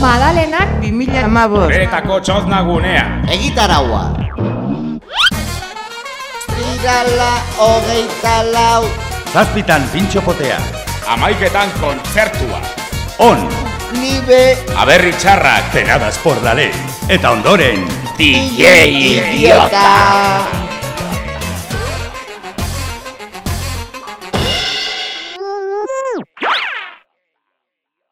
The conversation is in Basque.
Madalenak 2015. Beretako txozna gunea. Egitaraua. Irala hogeita lau. Zazpitan pintxo potea. Amaiketan kontzertua. On. Nibe. Aberri txarrak. Penadas por la ley. Eta ondoren. DJ Idiota.